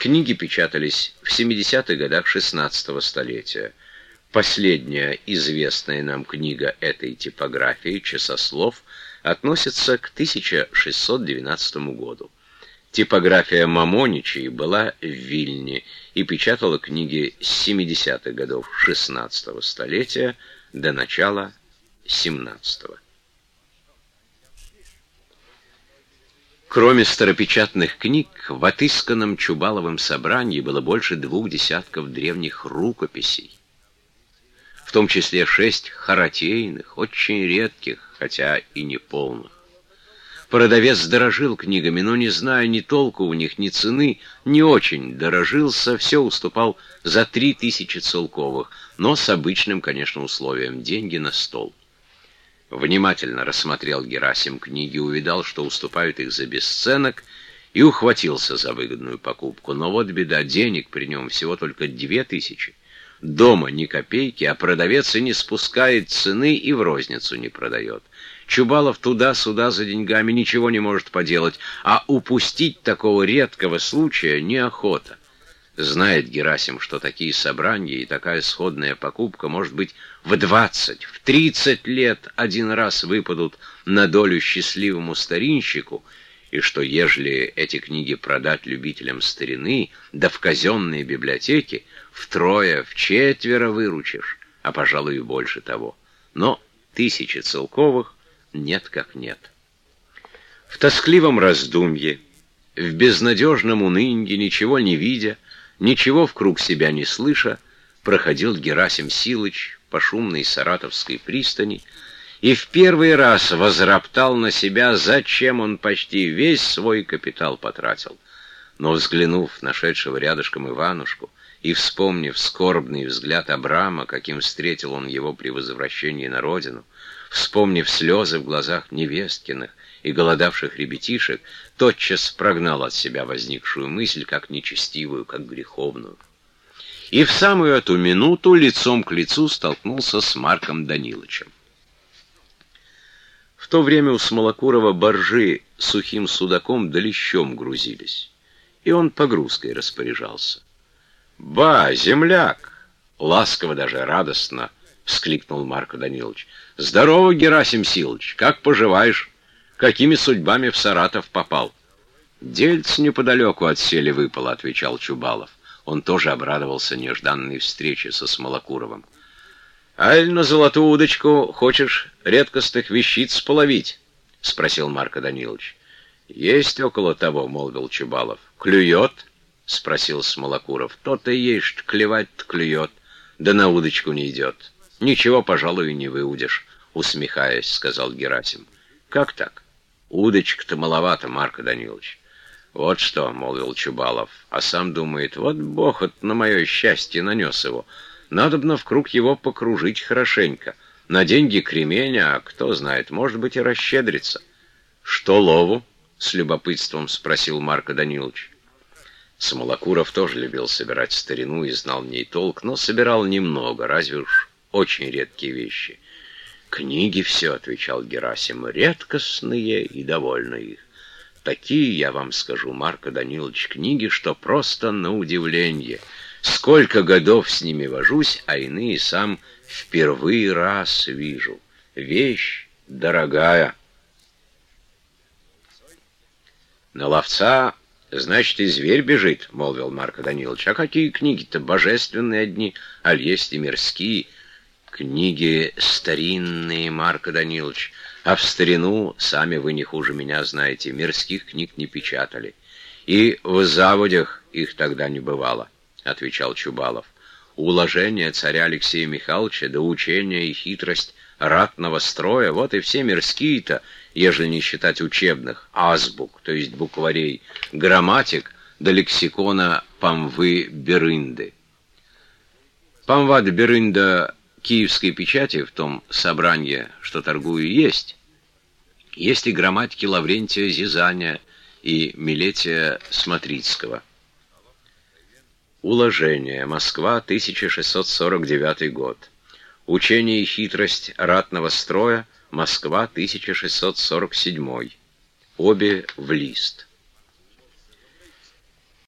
Книги печатались в 70-х годах 16 столетия. Последняя известная нам книга этой типографии «Часослов» относится к 1612 году. Типография Мамоничей была в Вильне и печатала книги с 70-х годов 16 столетия до начала 17 Кроме старопечатных книг, в отысканном Чубаловым собрании было больше двух десятков древних рукописей, в том числе шесть харатейных, очень редких, хотя и неполных. Продавец дорожил книгами, но, не зная ни толку у них, ни цены, не очень дорожился, все уступал за три тысячи целковых, но с обычным, конечно, условием — деньги на стол. Внимательно рассмотрел Герасим книги, увидал, что уступают их за бесценок, и ухватился за выгодную покупку. Но вот беда, денег при нем всего только две тысячи. Дома ни копейки, а продавец и не спускает цены и в розницу не продает. Чубалов туда-сюда за деньгами ничего не может поделать, а упустить такого редкого случая неохота. Знает Герасим, что такие собрания и такая сходная покупка, может быть, в двадцать, в тридцать лет один раз выпадут на долю счастливому старинщику, и что, ежели эти книги продать любителям старины, да в казенные библиотеки, втрое, в четверо выручишь, а, пожалуй, и больше того. Но тысячи целковых нет как нет. В тоскливом раздумье, в безнадежном унынье, ничего не видя, ничего в круг себя не слыша, проходил Герасим Силыч по шумной Саратовской пристани и в первый раз возроптал на себя, зачем он почти весь свой капитал потратил. Но взглянув на шедшего рядышком Иванушку и вспомнив скорбный взгляд Абрама, каким встретил он его при возвращении на родину, вспомнив слезы в глазах невесткиных и голодавших ребятишек, тотчас прогнал от себя возникшую мысль, как нечестивую, как греховную. И в самую эту минуту лицом к лицу столкнулся с Марком Даниловичем. В то время у Смолокурова боржи сухим судаком да лещом грузились, и он погрузкой распоряжался. «Ба, земляк!» — ласково даже радостно — вскликнул Марко Данилович. «Здорово, Герасим Силыч! Как поживаешь? Какими судьбами в Саратов попал?» «Дельц неподалеку от сели выпало», — отвечал Чубалов. Он тоже обрадовался нежданной встрече со Смолокуровым. «Аль на золотую удочку хочешь редкостных вещиц половить?» — спросил Марко Данилович. «Есть около того», — молвил Чубалов. «Клюет?» — спросил Смолокуров. «То-то есть, клевать-то клюет, да на удочку не идет». «Ничего, пожалуй, не выудишь», — усмехаясь, сказал Герасим. «Как так? Удочка-то маловато, Марко Данилович». «Вот что», — молвил Чубалов, а сам думает, «вот бог от на мое счастье нанес его. Надобно в круг его покружить хорошенько. На деньги кремень, а кто знает, может быть, и расщедрится». «Что лову?» — с любопытством спросил Марко Данилович. Смолокуров тоже любил собирать старину и знал в ней толк, но собирал немного, разве уж очень редкие вещи. «Книги все», — отвечал Герасим, — «редкостные и довольны их. Такие, я вам скажу, Марко Данилович, книги, что просто на удивление. Сколько годов с ними вожусь, а иные сам впервые раз вижу. Вещь дорогая». На ловца «Значит, и зверь бежит», — молвил Марко Данилович. «А какие книги-то божественные одни, аль есть и мирские?» Книги старинные, Марко Данилович, а в старину, сами вы не хуже меня знаете, мирских книг не печатали. И в заводях их тогда не бывало, — отвечал Чубалов. Уложение царя Алексея Михайловича, да учение и хитрость ратного строя, вот и все мирские-то, ежели не считать учебных, азбук, то есть букварей, грамматик, да лексикона Памвы-Берынды. Памват-Берында киевской печати в том собрании, что торгую, есть. Есть и грамматики Лаврентия Зизаня и Милетия Смотрицкого. Уложение. Москва, 1649 год. Учение и хитрость ратного строя. Москва, 1647. Обе в лист.